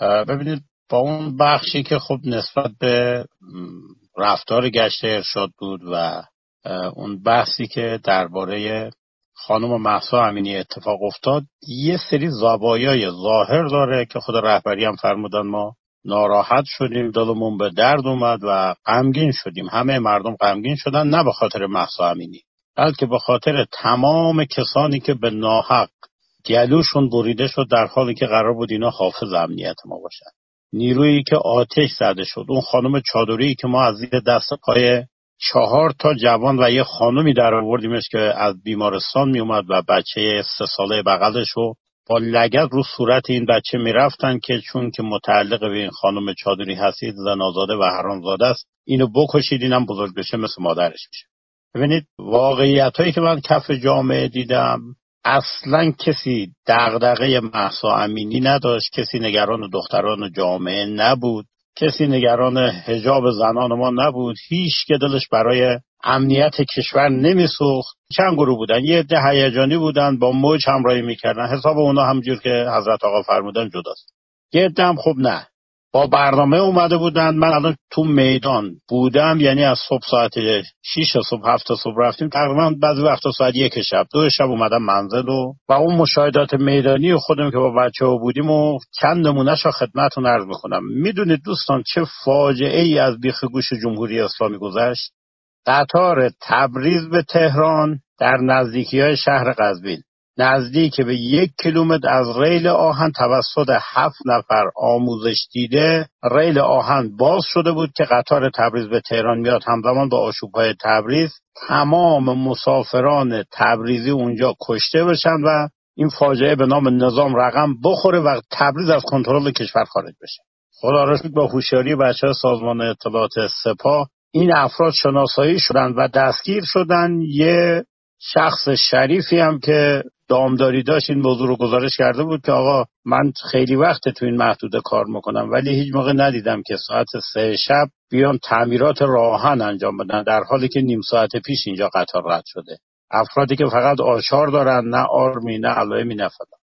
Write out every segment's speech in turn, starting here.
ببینید با اون بخشی که خب نسبت به رفتار گشت ارشاد بود و اون بحثی که درباره خانم محسا امینی اتفاق افتاد یه سری زوایای ظاهر داره که خود رهبری هم فرمودن ما ناراحت شدیم دلمون به درد اومد و غمگین شدیم. همه مردم غمگین شدن نه به خاطر محسا امینی بلکه به خاطر تمام کسانی که به ناحق گلوشون بریده شد در حالی که قرار بود اینا حافظ امنیت ما باشن. نیرویی که آتش زده شد. اون خانم چادری که ما از زیر دست پای چهار تا جوان و یه خانمی در آوردیمش که از بیمارستان میومد و بچه سه ساله بغلش رو با لگت رو صورت این بچه می‌رفتن که چون که متعلق به این خانم چادری هستید زنازاده و حرامزاده است اینو بکشید اینم بزرگ بشه مثل مادرش میشه. ببینید واقعیت هایی که من کف جامعه دیدم اصلا کسی دغدغه محسا امینی نداشت کسی نگران دختران جامعه نبود کسی نگران هجاب زنان ما نبود. هیچ که دلش برای امنیت کشور نمیسوخت. چند گروه بودن؟ یه ده هیجانی بودن با موج همراهی می‌کردن. حساب اونا همجور که حضرت آقا فرمودن جداست. یه عده هم خوب نه. با برنامه اومده بودن. من الان تو میدان بودم یعنی از صبح ساعت 6 صبح هفت صبح رفتیم. تقریبا بعضی وقتا ساعت یک شب دو شب اومدم منزل و و اون مشاهدات میدانی خودم که با بچه ها بودیم و چند نمونهش رو خدمتتون عرض می‌کنم. می‌دونید دوستان چه فاجعه ای از بیخ گوش جمهوری اسلامی گذشت؟ قطار تبریز به تهران در نزدیکی های شهر قزوین. نزدیک به یک کیلومتر از ریل آهن توسط هفت نفر آموزش دیده ریل آهن باز شده بود که قطار تبریز به تهران میاد. همزمان با های تبریز تمام مسافران تبریزی اونجا کشته بشن و این فاجعه به نام نظام رقم بخوره و تبریز از کنترل کشور خارج بشه. خدا را با هوشیاری بچه سازمان اطلاعات سپاه این افراد شناسایی شدند و دستگیر شدن. یه شخص شریفی هم که دامداری داشت این موضوع رو گزارش کرده بود که آقا من خیلی وقت تو این محدوده کار می‌کنم ولی هیچ موقع ندیدم که ساعت سه شب بیان تعمیرات راهن انجام بدن در حالی که نیم ساعت پیش اینجا قطار رد شده. افرادی که فقط آشار دارن نه آرمی نه علائمی نفدن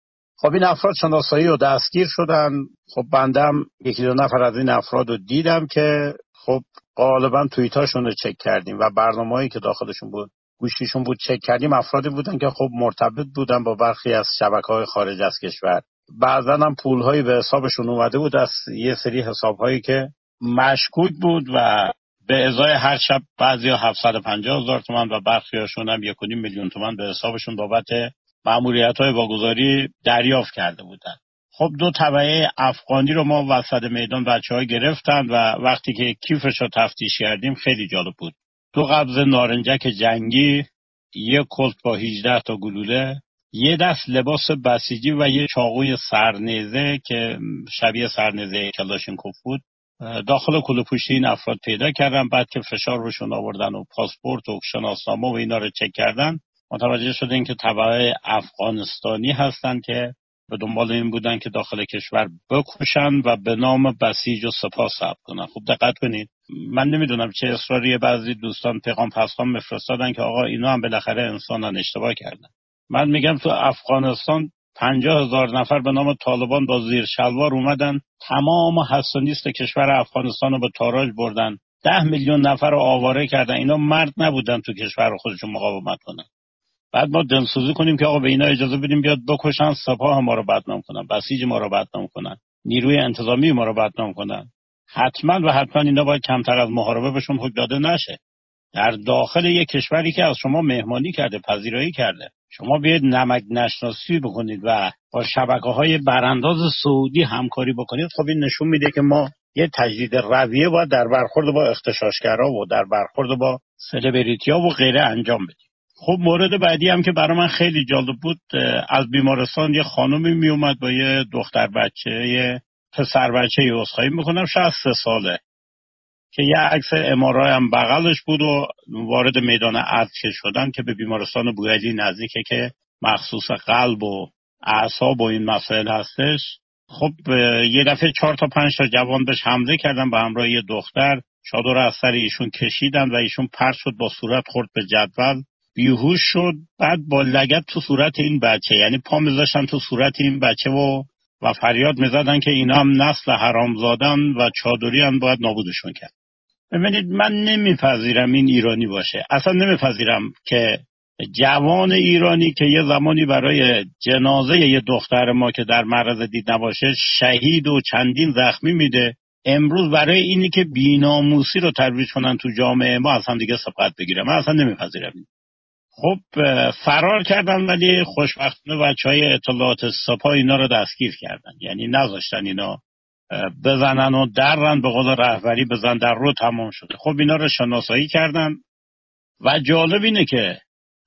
خب این افراد شناسایی و دستگیر شدن. خب بندم یکی دو نفر از این افراد رو دیدم که خب غالبا توییتاشون رو چک کردیم و برنامه‌ای که داخلشون بود گوشیشون بود چک کردیم افرادی بودن که خب مرتبط بودن با برخی از شبکه های خارج از کشور. بعضا هم پول هایی به حسابشون اومده بود از یه سری حساب هایی که مشکوک بود و به ازای هر شب بعضی ها 750 هزار تومن و برخی هاشون هم یک میلیون تومن به حسابشون بابت معمولیت های واگذاری دریافت کرده بودن. خب دو طبعه افغانی رو ما وسط میدان بچه ها گرفتن و وقتی که کیفش رو تفتیش کردیم خیلی جالب بود. دو قبض نارنجک جنگی یک کلت با 18 تا گلوله یه دست لباس بسیجی و یه چاقوی سرنیزه که شبیه سرنیزه کلاشینکوف بود. داخل کل پوشتی این افراد پیدا کردن بعد که فشار روشون آوردن و پاسپورت و شناسنامه و اینا رو چک کردن متوجه شدن که طبعه افغانستانی هستند که به دنبال این بودن که داخل کشور بکشن و به نام بسیج و سپاه ثبت کنن. خوب دقت کنید. من نمی‌دونم چه اصراری بعضی دوستان پیغام پسخان میفرستادن که آقا اینا هم بالاخره انسانن اشتباه کردن. من میگم تو افغانستان پنجاه هزار نفر به نام طالبان با زیر شلوار اومدن تمام حسانیست کشور افغانستان رو به تاراج بردن. ده میلیون نفر رو آواره کردن. اینا مرد نبودن تو کشور خودشون مقاومت کنن. بعد ما دلسوزی کنیم که آقا به اینا اجازه بدیم بیاد بکشن سپاه ما رو بدنام کنن بسیج ما رو بدنام کنن نیروی انتظامی ما رو بدنام کنن. حتما و حتما اینا باید کمتر از محاربه بهشون حکم داده نشه. در داخل یک کشوری که از شما مهمانی کرده پذیرایی کرده شما بیاید نمک نشناسی بکنید و با شبکه های برانداز سعودی همکاری بکنید خب این نشون میده که ما یه تجدید رویه باید در برخورد با اختشاشگرا و در برخورد با سلبریتی ها و غیره انجام بدیم. خب مورد بعدی هم که برای من خیلی جالب بود از بیمارستان یه خانمی می اومد با یه دختر بچه یه پسر بچه یه اصخایی می‌کنم سه ساله که یه عکس امارای هم بغلش بود و وارد میدان عرض شدن که به بیمارستان بویلی نزدیکه که مخصوص قلب و اعصاب و این مسائل هستش. خب یه دفعه چهار تا پنج تا جوان بهش حمله کردن به همراه یه دختر. چادر از سر ایشون کشیدن و ایشون پرد شد با صورت خورد به جدول. بیهوش شد بعد با لگت تو صورت این بچه یعنی پا میذاشتن تو صورت این بچه و و فریاد می‌زدن که اینا هم نسل حرام زادن و چادری هم باید نابودشون کرد. ببینید من نمیپذیرم این ایرانی باشه. اصلا نمیپذیرم که جوان ایرانی که یه زمانی برای جنازه یه دختر ما که در معرض دید نباشه شهید و چندین زخمی میده. امروز برای اینی که بیناموسی رو ترویج کنن تو جامعه ما از دیگه سبقت بگیرم. من اصلا نمیپذیرم خب فرار کردن ولی خوشبختانه بچه های اطلاعات سپا اینا رو دستگیر کردن. یعنی نذاشتن اینا بزنن و درن به قول رهبری بزن در رو تمام شده. خب اینا رو شناسایی کردن و جالب اینه که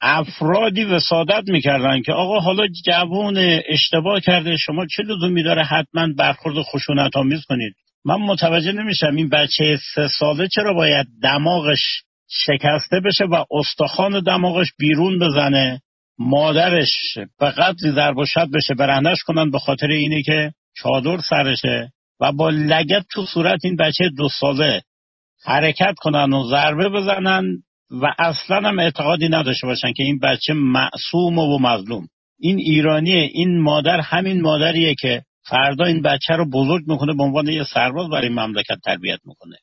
افرادی وسادت می‌کردن که آقا حالا جوون اشتباه کرده شما چه لزومی داره حتما برخورد خشونت آمیز کنید؟ من متوجه نمیشم این بچه سه ساله چرا باید دماغش شکسته بشه و استخوان دماغش بیرون بزنه مادرش به قدری ضرب بشه برهنش کنن به خاطر اینه که چادر سرشه و با لگت تو صورت این بچه دو ساله حرکت کنن و ضربه بزنن و اصلا هم اعتقادی نداشته باشن که این بچه معصوم و مظلوم. این ایرانیه این مادر همین مادریه که فردا این بچه رو بزرگ می‌کنه به عنوان یه سرباز برای مملکت تربیت می‌کنه.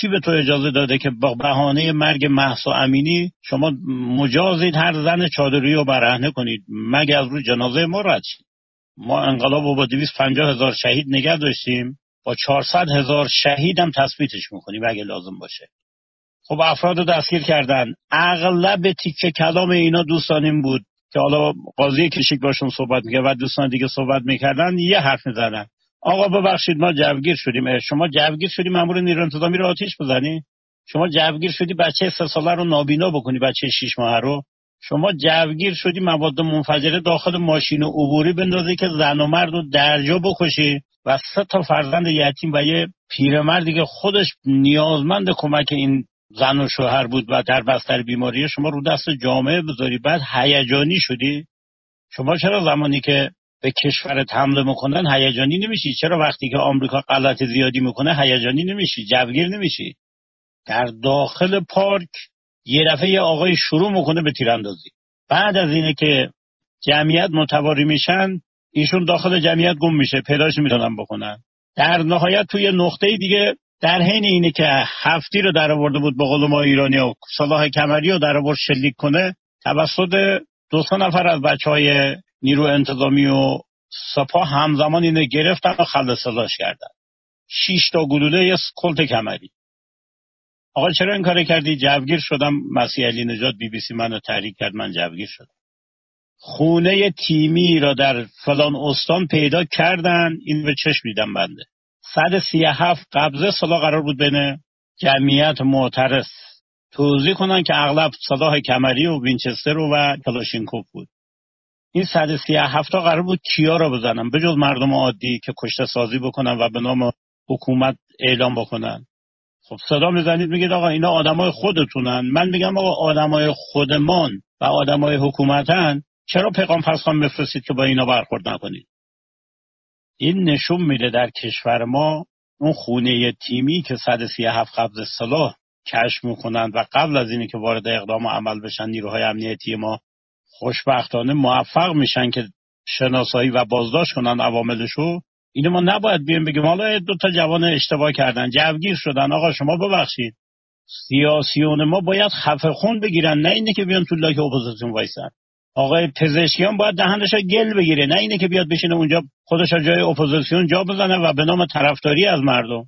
کی به تو اجازه داده که با بهانه مرگ محسا امینی شما مجازید هر زن چادری رو برهنه کنید؟ مگه از روی جنازه ما رد ما انقلاب رو با 250 هزار شهید نگه داشتیم. با 400 هزار شهید هم تثبیتش می‌کنیم اگه لازم باشه. خب افراد دستگیر کردن. اغلب تیکه کلام اینا دوستان بود که حالا قاضی کشیک باشون صحبت می‌کرد و دوستان دیگه صحبت می‌کردن یه حرف می‌زنن آقا ببخشید ما جوگیر شدیم. شما جوگیر شدی مامور نیرو انتظامی رو آتیش بزنی؟ شما جوگیر شدی بچه سه ساله رو نابینا بکنی بچه شیش ماه رو. شما جوگیر شدی مواد منفجره داخل ماشین و عبوری بندازی که زن و مرد رو درجا بکشی و سه تا فرزند یتیم و یه پیرمردی که خودش نیازمند کمک این زن و شوهر بود و در بستر بیماری شما رو دست جامعه بذاری. بعد هیجانی شدی؟ شما چرا زمانی که به کشورت حمله می‌کنن هیجانی نمیشی. چرا وقتی که آمریکا غلط زیادی می‌کنه هیجانی نمیشی جوگیر نمیشی؟ در داخل پارک یه دفعه آقای شروع می‌کنه به تیراندازی. بعد از اینه که جمعیت متواری میشن ایشون داخل جمعیت گم میشه پیداش می‌تونن بکنن. در نهایت توی نقطه دیگه در حین اینه که هفتی رو در آورده بود به قول ما ایرانی و صلاح کمری رو در آورد شلیک کنه توسط دو سه نفر از بچه های نیرو انتظامی و سپا همزمان اینو گرفتن و خلص سلاش کردن. شیش تا گلوله یه کلت کمری. آقا چرا این کار کردی؟ جوگیر شدم. مسیح علی نجات بی بی سی منو تحریک کرد من جوگیر شدم. خونه تیمی را در فلان استان پیدا کردن. این به چشم دیدم بنده. صد سی هفت قبضه سلا قرار بود بین جمعیت معترض توضیح کنن که اغلب صلاح کمری و وینچستر و کلاشینکوف بود. این صد سی هفته قرار بود کیا را بزنن؟ به جز مردم عادی که کشته سازی بکنن و به نام حکومت اعلام بکنن. خب صدا می‌زنید میگید آقا اینا آدمای خودتونن. من میگم آقا آدمای خودمان و آدمای حکومتن. چرا پیغام فرسان بفرستید که با اینا برخورد نکنید؟ این نشون میده در کشور ما اون خونه تیمی که 137 قبضه سلاح کشف می‌کنند و قبل از اینی که وارد اقدام و عمل بشن نیروهای امنیتی ما خوشبختانه موفق میشن که شناسایی و بازداشت کنن عواملشو. اینو ما نباید بیایم بگیم حالا دو تا جوان اشتباه کردن جوگیر شدن. آقا شما ببخشید. سیاسیون ما باید خفه خون بگیرن نه اینه که بیان تو لاک اپوزیسیون وایسن. آقای پزشکیان باید دهنش گل بگیره نه اینه که بیاد بشینه اونجا خودش جای اپوزیسیون جا بزنه و به نام طرفداری از مردم.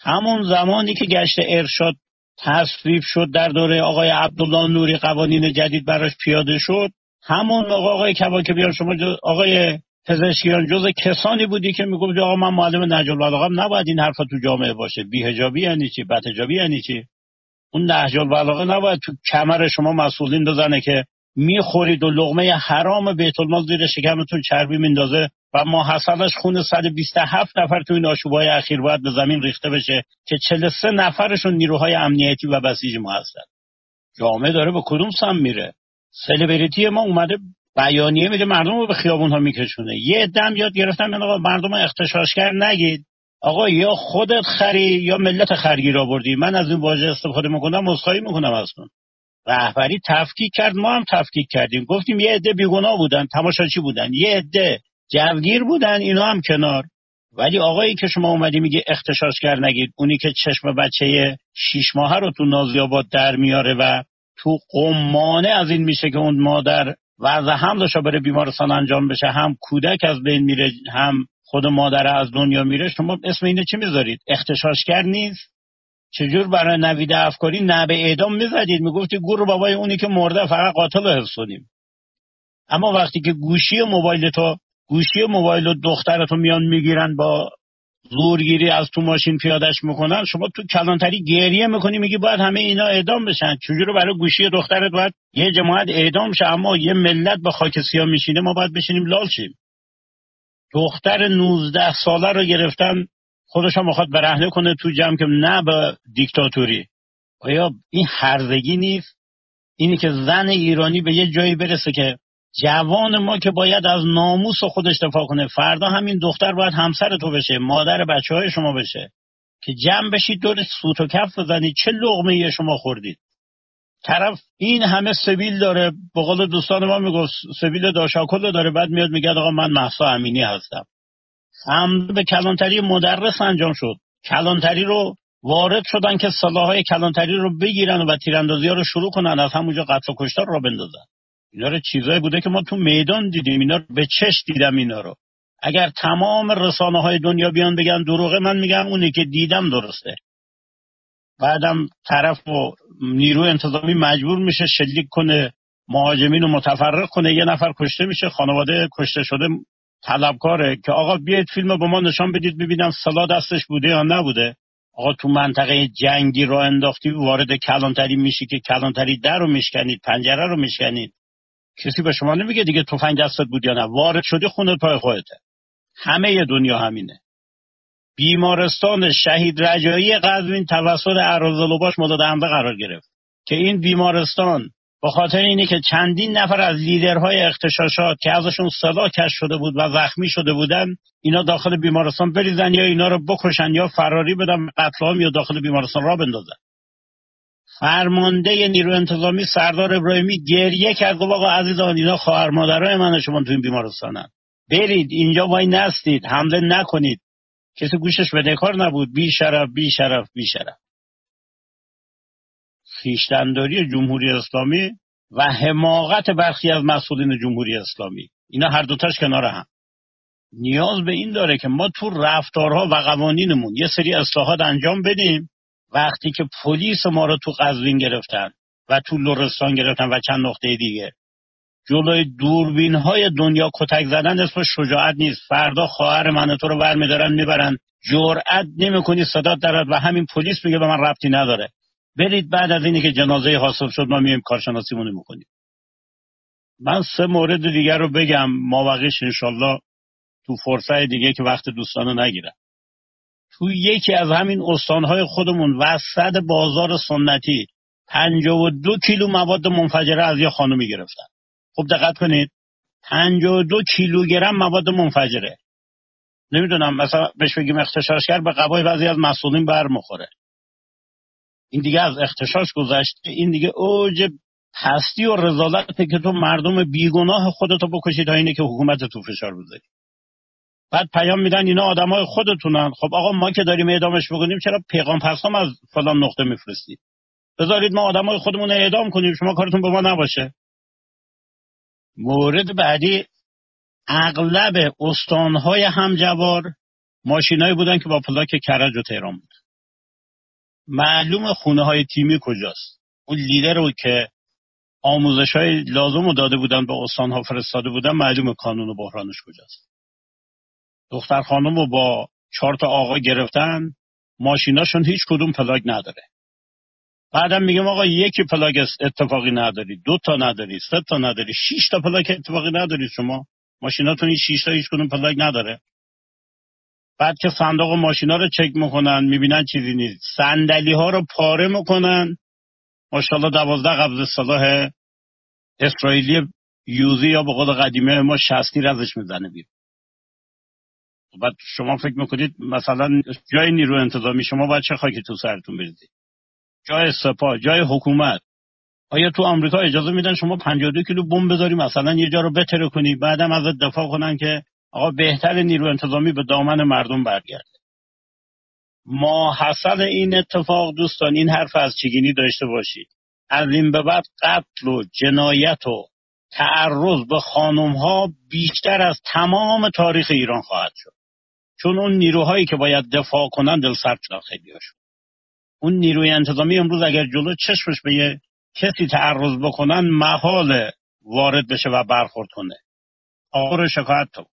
همون زمانی که گشت ارشاد تصویب شد در دوره آقای عبدالله نوری قوانین جدید براش پیاده شد. همون موقع آقای کواکبیان شما آقای پزشکیان جز کسانی بودی که می‌گفت آقا من معلم نهج البلاغه نباید این حرفا تو جامعه باشه. بیهجابی یعنی چی؟ بدهجابی یعنی چی؟ اون نهج البلاغه نباید تو کمر شما مسئولین بزنه که می‌خورید و لغمه حرام بیت المال زیر شکمتون چربی میندازه. و حسنش خون 127 نفر تو این آشوبهای اخیر باید به زمین ریخته بشه که 43 نفرشون نیروهای امنیتی و بسیج ما هستن. جامعه داره به کدوم سم میره؟ سلبریتی ما اومده بیانیه میده مردم رو به خیابون ها میکشونه. یه دم یاد گرفتم من آقا مردم اختشاشگر نگید. آقا یا خودت خری یا ملت خرگیر آوردی. من از این واژه استفاده می‌کنم مسخایی می‌کنم اصلا رهبری تفکیک کرد ما هم تفکیک کردیم. گفتیم یه عده بیگناه بودن تماشاچی بودن. یه عده. جوگیر بودن اینا هم کنار. ولی آقایی که شما اومدی میگه اختشاشگر نگید. اونی که چشم بچه شیش ماهه رو تو نازیاباد در میاره و تو قمانه از این میشه که اون مادر وضع حملش بره بیمارستان انجام بشه هم کودک از بین میره هم خود مادر از دنیا میره شما اسم اینو چی می‌ذارید؟ اختشاشگر نیست؟ چجور برای نوید افکاری نه به اعدام می‌زدید؟ می‌گفتی گور بابای اونی که مرده فقط قاتل حفظ اما وقتی که گوشی موبایل تو گوشی موبایل و دخترتو میان می‌گیرن با زورگیری از تو ماشین پیادش می‌کنن. شما تو کلانتری گریه می‌کنی میگی باید همه اینا اعدام بشن. چجوری برای گوشی دخترت باید یه جماعت اعدام شه؟ اما یه ملت به خاک سیاه میشینه ما باید بشینیم لال شیم. دختر 19 ساله رو گرفتن خودش هم می‌خواد برهنه کنه تو جمع که نه به دیکتاتوری. آیا این هرزگی نیست؟ اینی که زن ایرانی به یه جایی برسه که جوان ما که باید از ناموس خودش دفاع کنه. فردا همین دختر باید همسر تو بشه مادر بچه های شما بشه. که جمع بشید دور سوت و کف بزنید چه لغمه شما خوردید. طرف این همه سبیل داره به قول دوستان ما می‌گفت سبیل داشاکل داره بعد میاد میگه آقا من محسا امینی هستم. هم به کلانتری مدرس انجام شد. کلانتری رو وارد شدن که های کلانتری رو بگیرن و تیراندازی رو شروع کنن از همونجا قتل و کشتار را بندازن. اینا رو چیزایی بوده که ما تو میدان دیدیم. اینا رو به چش دیدم اینا رو. اگر تمام رسانه های دنیا بیان بگن دروغه من میگم اونی که دیدم درسته. بعدم طرف و نیرو انتظامی مجبور میشه شلیک کنه مهاجمین رو متفرق کنه. یه نفر کشته میشه خانواده کشته شده طلبکاره که آقا بیاید فیلم به ما نشان بدید ببینم سلا دستش بوده یا نبوده. آقا تو منطقه جنگی را انداختی وارد کلانتری میشی که کلانتری در رو میشکنید پنجره رو میشکنید. کسی به شما نمیگه دیگه تفنگ دستت بود یا نه؟ وارد شدی خونه پای خودته همه دنیا همینه. بیمارستان شهید رجایی قزوین توسط باش مورد حمله قرار گرفت که این بیمارستان به خاطر اینه که چندین نفر از لیدرهای اختشاشات که ازشون صدا کش شده بود و زخمی شده بودن اینا داخل بیمارستان بریزن یا اینا رو بکشن یا فراری بدن قتل یا داخل بیمارستان را بندازن. فرمانده نیرو انتظامی سردار ابراهیمی گریه کرد گفت آقا عزیزان اینا خواهر مادرای من شما تو این بیمارستانن. برید اینجا وای نستید حمله نکنید. کسی گوشش به کار نبود. بی شرف بی شرف بی شرف. خیشتنداری جمهوری اسلامی و حماقت برخی از مسئولین جمهوری اسلامی. اینا هر دوتاش کنار هم. نیاز به این داره که ما تو رفتارها و قوانینمون یه سری اصلاحات انجام بدیم. وقتی که پلیس ما رو تو قزوین گرفتن و تو لرستان گرفتن و چند نقطه دیگه. جلوی دوربین های دنیا کتک زدن اسم شجاعت نیست. فردا خواهر من تو رو برمیدارن می‌برن. جرأت نمی‌کنی صدا درد و همین پلیس میگه به من ربطی نداره. برید بعد از اینی که جنازه حاصل شد ما میایم کارشناسیمون می‌کنیم. من سه مورد دیگر رو بگم. ما بقیش انشالله تو فرصه دیگه که وقت دوستانو نگیرم. تو یکی از همین استانهای خودمون وسط بازار سنتی پنجاه و دو کیلو مواد منفجره از یه خانومی گرفتن خب دقت کنید پنجاه و دو کیلوگرم مواد منفجره. نمی‌دونم مثلا بهش بگیم اختشاشگر به قبای بعضی از مسئولین برمخوره این دیگه از اختشاش گذشته این دیگه اوج پستی و رزالته که تو مردم بیگناه خودتو بکشی تا اینه که حکومت تو فشار بذاری. بعد پیام میدن اینا آدمای خودتونن. خب آقا ما که داریم اعدامش بکنیم چرا پیغام پسام از فلان نقطه میفرستید؟ بذارید ما آدمای خودمون اعدام کنیم شما کارتون به ما نباشه. مورد بعدی اغلب استانهای همجوار ماشینایی بودن که با پلاک کرج و تهران بود. معلوم خونه های تیمی کجاست؟ اون لیدر رو که آموزش های لازم رو داده بودن به استانها فرستاده بودن معلوم کانون و بحرانش کجاست. دختر خانم رو با چهار تا آقا گرفتن ماشیناشون هیچ کدوم پلاک نداره. بعدم میگم آقا یکی پلاک اتفاقی نداری دو تا نداری سه تا نداری شش تا پلاک اتفاقی نداری شما. ماشیناتون این شش تا هیچ کدوم پلاک نداره. بعد که صندوق ماشینا رو چک می‌کنن می‌بینن چیزی نیست. صندلی ها رو پاره می‌کنن. ماشاءالله دوازده قبضه سلاح اسرائیلی یوزی یا به قول قدیمای ما شصت تیر ازش می‌زنه بیرون. بعد شما فکر می‌کنید مثلا جای نیرو انتظامی شما باید چه خاکی تو سرتون بریزید؟ جای سپاه جای حکومت. آیا تو آمریکا اجازه میدن شما 52 کیلو بمب بذاری مثلا یه جا رو بتره کنی بعدم ازت دفاع کنن که آقا بهتر نیرو انتظامی به دامن مردم برگرده؟ ما حسن این اتفاق دوستان این حرف از چگینی داشته باشید. از این به بعد قتل و جنایت و تعرض به خانم ها بیشتر از تمام تاریخ ایران خواهد شد. چون اون نیروهایی که باید دفاع کنن دل سرد شدن خیلی هاشون. اون نیروی انتظامی امروز اگر جلو چشمش به یه کسی تعرض بکنن محال وارد بشه و برخورد کنه. رو شکایت تو.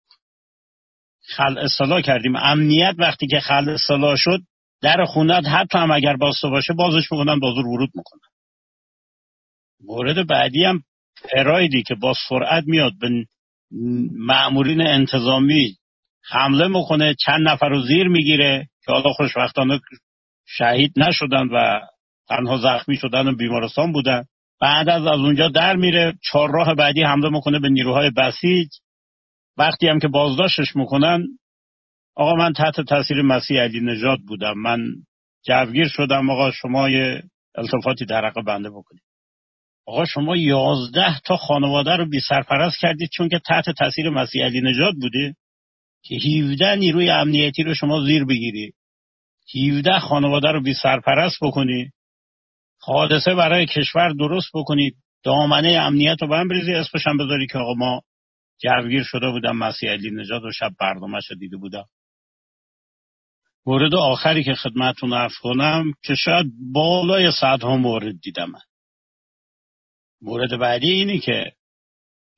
خل اصلاح کردیم. امنیت وقتی که خل اصلاح شد در خونت حتی هم اگر باسته باشه بازش می‌کنن بازور ورود می‌کنن. مورد بعدی هم پرایدی که با سرعت میاد به معمولین انتظامی حمله می‌کنه چند نفر رو زیر می‌گیره که حالا خوشبختانه شهید نشدن و تنها زخمی شدن و بیمارستان بودن. بعد از از اونجا در میره چهار راه بعدی حمله می‌کنه به نیروهای بسیج. وقتی هم که بازداشتش می‌کنن آقا من تحت تاثیر مسیح علی نجات بودم. من جوگیر شدم. آقا شما یه التفاتی در حق بنده بکنید. آقا شما یازده تا خانواده رو بی سرپرست کردید چون که تحت تاثیر مسیح علی نجات بوده که 17 نیروی امنیتی رو شما زیر بگیری. 17 خانواده رو بی سرپرست بکنی. حادثه برای کشور درست بکنید دامنه امنیت رو هم بریزی اسمش هم بذاری که آقا ما جوگیر شده بودم مسیح علی نجات و شب برنامهش دیده بودم. مورد آخری که خدمتون ارز کنم که شاید بالای صدها مورد دیدم مورد بعدی اینی که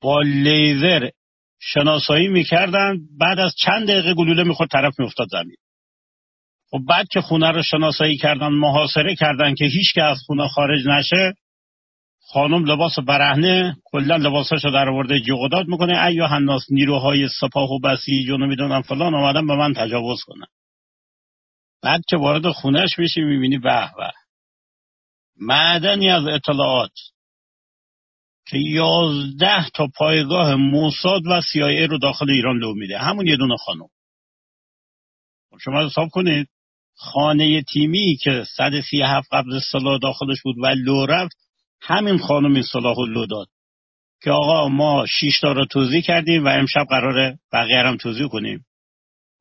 با لیزر شناسایی می‌کردن بعد از چند دقیقه گلوله می‌خورد طرف میافتاد زمین. خب بعد که خونه رو شناسایی کردن محاصره کردن که هیچ که از خونه خارج نشه خانم لباس برهنه کلا لباساشو در آورده جغداد می‌کنه. ایا هناس نیروهای سپاه و بسیج و نمی‌دونم فلان آمدن به من تجاوز کنن. بعد که وارد خونش میشی می‌بینی به به. معدنی از اطلاعات. که یازده تا پایگاه موساد و سیایه رو داخل ایران لو میده. همون یه دونه خانم. خب شما حساب کنید خانه تیمی که 137 قبل صلاح داخلش بود و لو رفت همین خانم صلاح لو داد. که آقا ما شیش تا رو توضیح کردیم و امشب قراره بقیه هم توضیح کنیم.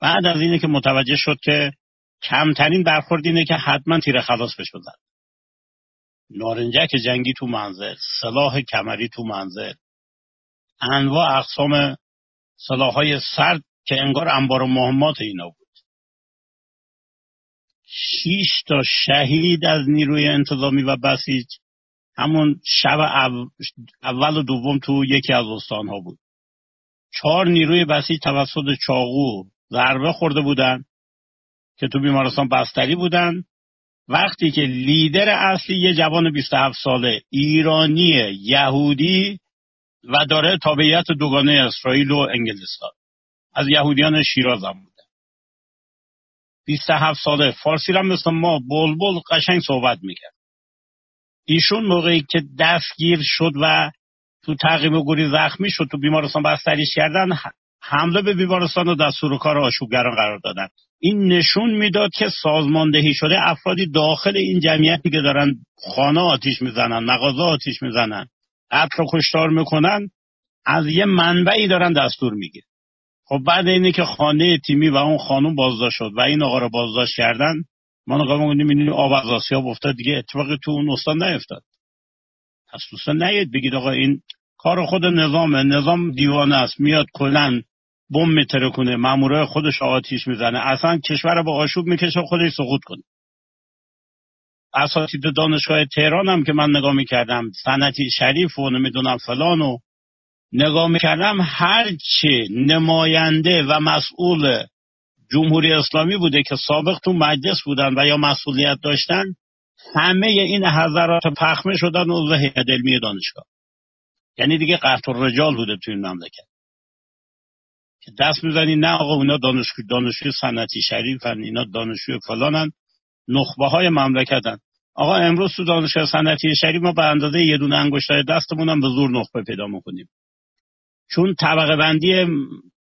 بعد از اینه که متوجه شد که کمترین برخورد اینه که حتما تیر خلاص بشه بزن. نارنجک جنگی تو منزل سلاح کمری تو منزل. انواع اقسام سلاح های سرد که انگار انبار مهمات اینا بود. شیش تا شهید از نیروی انتظامی و بسیج. همون شب اول و دوم تو یکی از استان ها بود. چهار نیروی بسیج توسط چاقو ضربه خورده بودن که تو بیمارستان بستری بودن. وقتی که لیدر اصلی یه جوان 27 ساله ایرانی یهودی و داره تابعیت دوگانه اسرائیل و انگلستان. از یهودیان شیراز هم بوده. 27 ساله. فارسی هم مثل ما بلبل قشنگ صحبت می‌کرد. ایشون موقعی که دستگیر شد و تو تعقیب گوری زخمی شد تو بیمارستان بستریش کردن حمله به بیمارستان و دستور کار آشوبگران قرار دادن. این نشون می‌داد که سازماندهی شده افرادی داخل این جمعیتی که دارن خانه آتیش می‌زنن مغازه آتیش می‌زنن قتل و کشتار می‌کنن از یه منبعی دارن دستور میگه خب بعد اینه که خانه تیمی و اون خانوم بازداشت شد و این آقا رو بازداشت کردن. ما نگاه می‌کنیم این آب از آسیاب افتاد دیگه اتفاقی تو اون استان نیفتاد. پس دوستان نید بگید آقا این کار خود نظامه. نظام دیوانه است. میاد کلا بم میتره کنه مامورای خودش آتیش می‌زنه. اصلا کشور رو با آشوب می‌کشه خودش سقوط کنه. اساتید دانشگاه تهران هم که من نگاه می‌کردم سنتی شریف و نمی‌دونم فلان و نگاه می‌کردم هرچی نماینده و مسئول جمهوری اسلامی بوده که سابق تو مجلس بودن و یا مسئولیت داشتن همه این حضرات پخمه شدن و هیئت علمی دانشگاه. یعنی دیگه قطع رجال بوده تو این مملکت. که دست می‌زنی نه آقا اونا دانشجو دانشجو صنعتی شریفن اینا دانشجو فلانن نخبه های مملکتن. آقا امروز تو دانشگاه صنعتی شریف ما به اندازه یه دونه انگشتای دستمون هم به زور نخبه پیدا می‌کنیم. چون طبقه بندی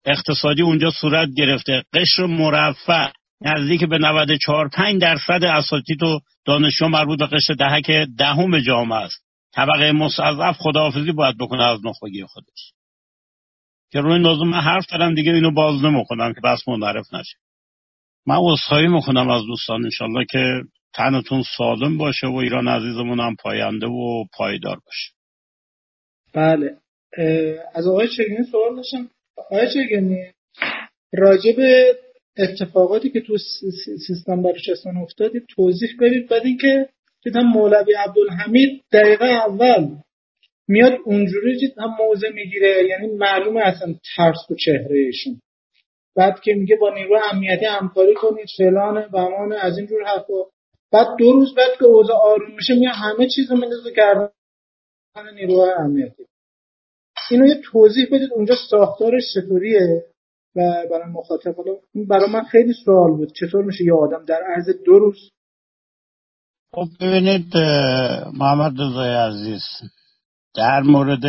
اقتصادی اونجا صورت گرفته. قشر مرفع. نزدیک به 94 5 درصد اساتید و دانشجو مربوط به قشر دهک دهم جامعه است. طبقه مستضعف خداحافظی باید بکنه از نخبگی خودش. که روی این من حرف دارم دیگه اینو باز نمی‌کنم که بس منعرف نشه. من اصخایی می‌کنم از دوستان انشالله که تنتون سالم باشه و ایران عزیزمون هم پاینده و پایدار باشه. بله. از آقای چگنی سوال داشتم. آقای چگنی راجب اتفاقاتی که تو سیستان بلوچستان افتادی توضیح بدید. بعد اینکه دیدم مولوی عبدالحمید دقیقه اول میاد اونجوری هم موضع می‌گیره یعنی معلومه اصلا ترس تو چهره ایشون. بعد که میگه با نیرو امنیتی همکاری کنید فلان و از اینجور حرفا. بعد دو روز بعد که اوضاع آروم میشه میاد همه چیز رو میندازه کردن نیروی امنیتی. اینو یه توضیح بدید اونجا ساختارش چطوریه؟ و برای مخاطب حالا برای من خیلی سوال بود. چطور میشه یه آدم در عرض دو روز؟ خب ببینید محمد رضای عزیز در مورد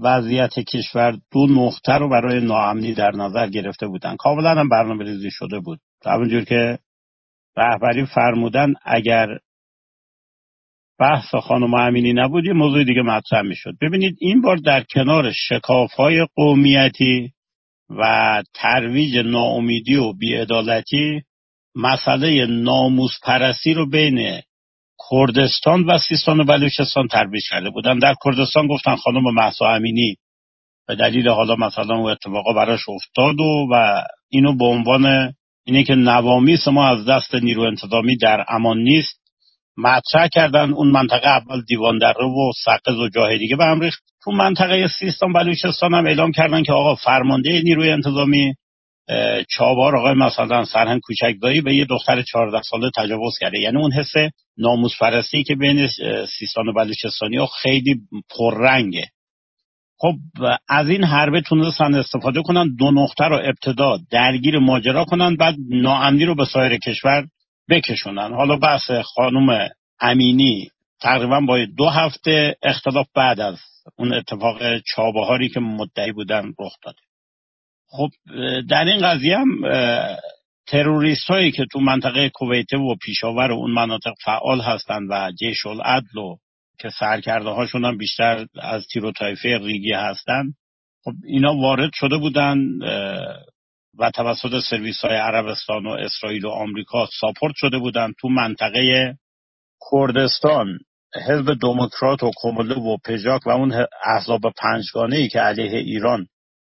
وضعیت کشور دو نقطه رو برای ناامنی در نظر گرفته بودن. کاملا هم برنامه ریزی شده بود. همونجور که رهبری فرمودن اگر بحث خانم امینی نبود یه موضوع دیگه مطرح می‌شد. ببینید این بار در کنار شکاف های قومیتی و ترویج ناامیدی و بیعدالتی مسئله ناموس پرسی رو بین کردستان و سیستان و بلوچستان ترویج کرده بودن. در کردستان گفتن خانم محسا امینی به دلیل حالا مثلا و اتفاقا براش افتاد و و اینو به عنوان اینه که نوامیس ما از دست نیرو انتظامی در امان نیست مطرح کردن اون منطقه اول دیوان دره و سقز و جاهای دیگه به ریخت. تو منطقه سیستان بلوچستان هم اعلام کردن که آقا فرمانده نیروی انتظامی چابار آقای مثلا سرهنگ کوچکدایی به یه دختر 14 ساله تجاوز کرده. یعنی اون حس ناموس فرستی که بین سیستان و بلوچستانی ها خیلی پررنگه. خب از این حربه تونستن استفاده کنن دو نقطه رو ابتدا درگیر ماجرا کنن بعد ناامنی رو به سایر کشور بکشونن. حالا بحث خانم امینی تقریبا با دو هفته اختلاف بعد از اون اتفاق چابهاری که مدعی بودن رخ داده. خب در این قضیه هم تروریست هایی که تو منطقه کویته و پیشاور و اون مناطق فعال هستند و جیش العدل و که سرکرده هاشون هم بیشتر از تیر طایفه ریگی هستند خب اینا وارد شده بودن و توسط سرویس های عربستان و اسرائیل و آمریکا ساپورت شده بودن تو منطقه کردستان. حزب دموکرات و کمله و پژاک و اون احزاب پنجگانه ای که علیه ایران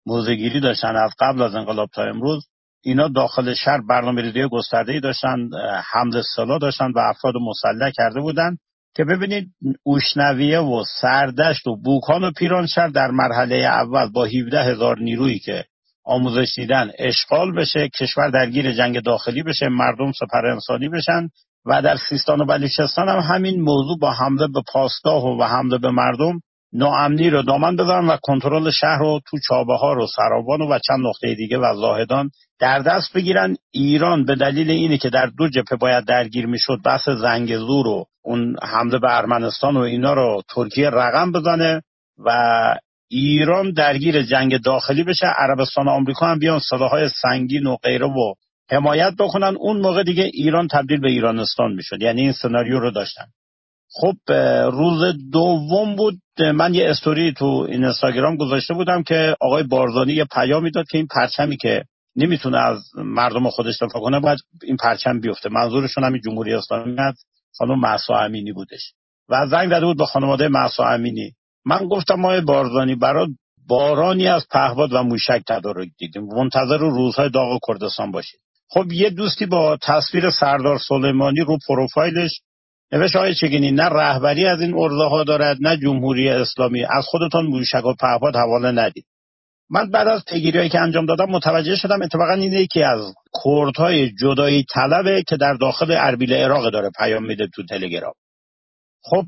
موزگیری داشتن. از قبل از انقلاب تا امروز اینا داخل شهر برنامه ریزی گسترده ای داشتن حمل سلاح داشتن و افراد مسلح کرده بودن که ببینید اوشنویه و سردشت و بوکان و پیران شهر در مرحله اول با 17 هزار نیرویی که آموزش دیدن اشغال بشه کشور درگیر جنگ داخلی بشه مردم سپر انسانی بشن و در سیستان و بلوچستان هم همین موضوع با حمله به پاسگاه و حمله به مردم ناامنی رو دامن بزنن و کنترل شهر رو تو چابه ها رو سراوان و چند نقطه دیگه و زاهدان در دست بگیرن. ایران به دلیل اینه که در دو جبهه باید درگیر می‌شد. بحث زنگ زور و اون حمله به ارمنستان و اینا رو ترکیه رقم بزنه و ایران درگیر جنگ داخلی بشه. عربستان و آمریکا هم بیان سلاحهای سنگین و غیره و حمایت بکنن. اون موقع دیگه ایران تبدیل به ایرانستان می‌شد. یعنی این سناریو رو داشتن. خب روز دوم بود. من یه استوری تو این اینستاگرام گذاشته بودم که آقای بارزانی یه پیامی داد که این پرچمی که نمی‌تونه از مردم خودش دفاع کنه باید این پرچم بیفته. منظورشون همین جمهوری اسلامی هست. خانم معصا امینی بودش. و زنگ زده بود به خانواده معصا امینی. من گفتم ما بارزانی برای بارانی از پهباد و موشک تدارک دیدیم. منتظر روزهای داغ کردستان باشید خب یه دوستی با تصویر سردار سلیمانی رو پروفایلش نوشت آقای چگینی نه رهبری از این ارزه ها دارد نه جمهوری اسلامی. از خودتان موشک و پهپاد حواله ندید. من بعد از پیگیری که انجام دادم متوجه شدم اتفاقا اینه که از کردهای جدایی طلبه که در داخل اربیل عراق داره پیام میده تو تلگرام. خب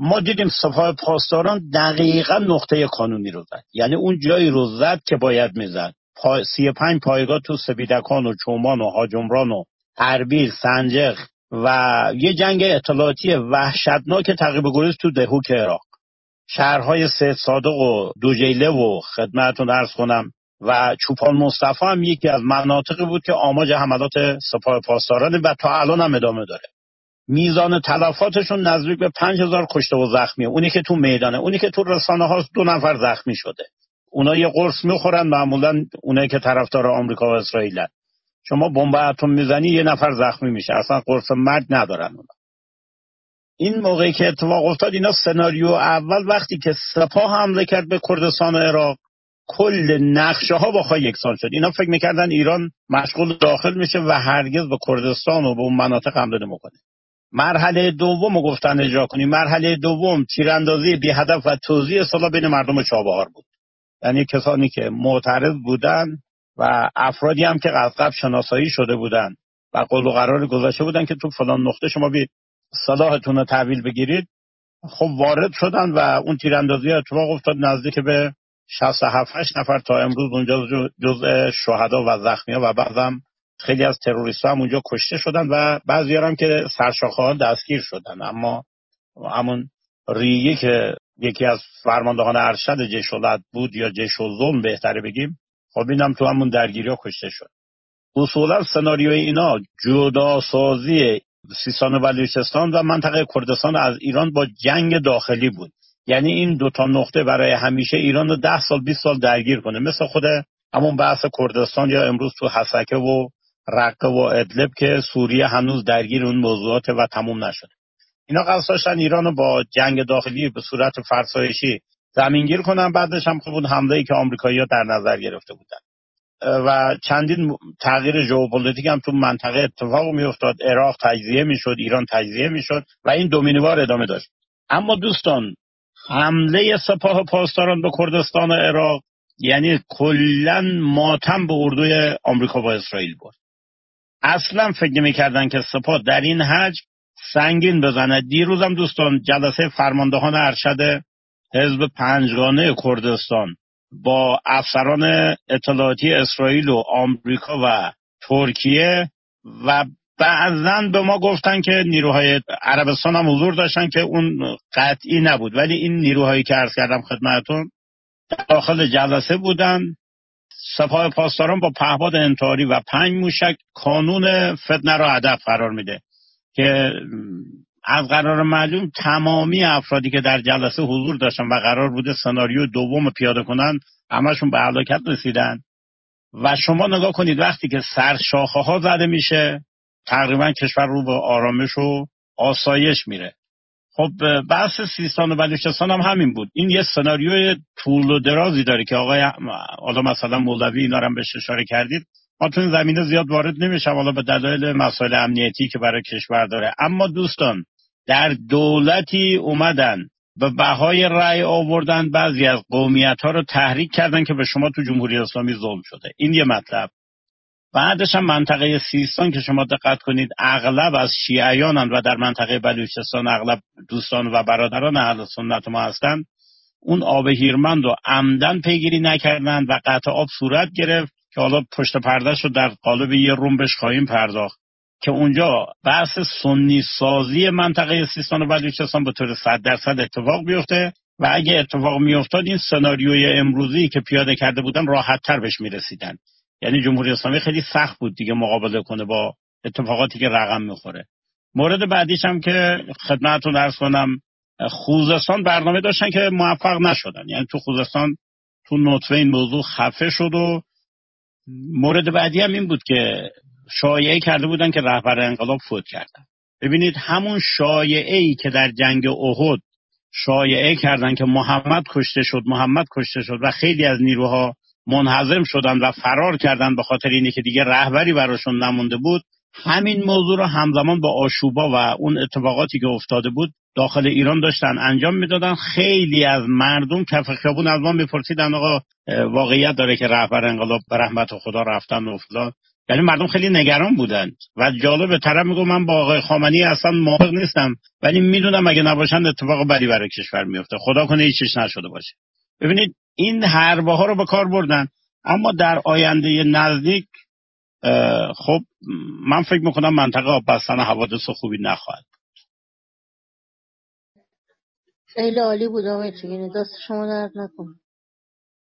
ما دیدیم سپاه پاسداران دقیقا نقطه قانونی رو زد. یعنی اون جایی رو زد که باید می‌زد. پا... سی پنج پایگاه تو سپیدکان و چومان و هاجمران و اربیل سنجق و یه جنگ اطلاعاتی وحشتناک تعقیب گریز تو دهوک عراق. شهرهای سید صادق و دوجیله و خدمتون ارز کنم و چوپان مصطفی هم یکی از مناطقی بود که آماج حملات سپاه پاسداران و تا الان هم ادامه داره. میزان تلفاتشون نزدیک به پنج هزار کشته و زخمیه اونی که تو میدانه اونی که تو رسانه هاست دو نفر زخمی شده. اونا یه قرص می‌خورن معمولا اونایی که طرفدار آمریکا و اسرائیلن. شما بمب اتم می‌زنی یه نفر زخمی میشه. اصلا قرص مرگ ندارن اونا. این موقعی که اتفاق افتاد اینا سناریو اول وقتی که سپاه حمله کرد به کردستان عراق کل نقشه ها با یکسان شد. اینا فکر می‌کردن ایران مشغول داخل میشه و هرگز به کردستان و به اون مناطق حمله نمی‌کنه مرحله دوم رو گفتن اجرا کنیم مرحله دوم تیراندازی بی هدف و توزیع سلاح بین مردم چابهار بود. یعنی کسانی که معترض بودن و افرادی هم که قبل شناسایی شده بودن و قول و قرار گذاشته بودن که تو فلان نقطه شما بی صلاحتون رو تحویل بگیرید خب وارد شدن و اون تیراندازی اتفاق افتاد نزدیک به 67 نفر تا امروز اونجا جزء شهدا و زخمی ها و بعضم خیلی از تروریست هم اونجا کشته شدن و بعضی هم که سرشاخه ها دستگیر شدن. اما همون ریه که یکی از فرماندهان ارشد جیش بود یا جیش بهتره بگیم خب اینم تو همون درگیری ها کشته شد. اصولا سناریوی اینا جدا سازی سیستان و بلوچستان و منطقه کردستان از ایران با جنگ داخلی بود. یعنی این دوتا نقطه برای همیشه ایران رو ده سال 20 سال درگیر کنه. مثل خود همون بحث کردستان یا امروز تو حسکه و رقه و ادلب که سوریه هنوز درگیر اون موضوعات و تموم نشده. اینا قصد داشتن ایران رو با جنگ داخلی به صورت فرسایشی زمینگیر کنن. بعدش هم خب اون حمله ای که آمریکایی‌ها در نظر گرفته بودن. و چندین تغییر ژئوپلیتیک هم تو منطقه اتفاق میافتاد. عراق تجزیه می‌شد. ایران تجزیه می‌شد. و این دومینوار ادامه داشت. اما دوستان حمله سپاه پاسداران به کردستان عراق یعنی کلا ماتم به اردوی آمریکا و اسرائیل بود. اصلا فکر نمی‌کردن که سپاه در این حج سنگین بزنه. دیروزم دوستان جلسه فرماندهان ارشد حزب پنجگانه کردستان با افسران اطلاعاتی اسرائیل و آمریکا و ترکیه و بعضا به ما گفتن که نیروهای عربستان هم حضور داشتن که اون قطعی نبود. ولی این نیروهایی که عرض کردم خدمتون داخل جلسه بودن. سپاه پاسداران با پهباد انتحاری و پنج موشک کانون فتنه را هدف قرار میده که از قرار معلوم تمامی افرادی که در جلسه حضور داشتن و قرار بوده سناریو دوم پیاده کنن همشون به هلاکت رسیدن. و شما نگاه کنید وقتی که سرشاخه ها زده میشه تقریبا کشور رو به آرامش و آسایش میره. خب بحث سیستان و بلوچستان هم همین بود. این یه سناریوی طول و درازی داره که آقای حالا مثلا مولوی اینا هم بهش اشاره کردید. ما تو این زمینه زیاد وارد نمیشم حالا به دلایل مسائل امنیتی که برای کشور داره. اما دوستان در دولتی اومدن به بهای رأی آوردن. بعضی از قومیت ها رو تحریک کردن که به شما تو جمهوری اسلامی ظلم شده. این یه مطلب. بعدش هم منطقه سیستان که شما دقت کنید اغلب از شیعیانن و در منطقه بلوچستان اغلب دوستان و برادران اهل سنت ما هستند اون آب هیرمند رو عمدن پیگیری نکردن و قطع آب صورت گرفت که حالا پشت پردهش رو در قالب یه روم بهش خواهیم پرداخت. که اونجا بحث سنی سازی منطقه سیستان و بلوچستان به طور صد درصد اتفاق بیفته و اگه اتفاق میافتاد این سناریوی امروزی که پیاده کرده بودن راحت تر بهش می‌رسیدن. یعنی جمهوری اسلامی خیلی سخت بود دیگه مقابله کنه با اتفاقاتی که رقم می‌خوره. مورد بعدیش هم که خدمتتون ارز کنم خوزستان برنامه داشتن که موفق نشدن. یعنی تو خوزستان تو نطفه این موضوع خفه شد و مورد بعدی هم این بود که شایعه کرده بودن که رهبر انقلاب فوت کردن ببینید همون شایعه ای که در جنگ احد شایعه کردن که محمد کشته شد محمد کشته شد و خیلی از نیروها منحظم شدن و فرار کردن به خاطر اینه که دیگه رهبری براشون نمونده بود همین موضوع رو همزمان با آشوبا و اون اتفاقاتی که افتاده بود داخل ایران داشتن انجام می‌دادن. خیلی از مردم کف خیابون از ما میپرسیدن آقا واقعیت داره که رهبر انقلاب به رحمت خدا رفتن و فلان. یعنی مردم خیلی نگران بودن. و جالب طرف میگو من با آقای خامنی اصلا موافق نیستم ولی می‌دونم اگه نباشن اتفاق بدی برای کشور میفته خدا کنه هیچ نشده باشه. ببینید این حربه ها رو به کار بردن. اما در آینده نزدیک خب من فکر می‌کنم منطقه آب بستن حوادث خوبی نخواهد خیلی عالی بود آقای چگینی دست شما درد نکن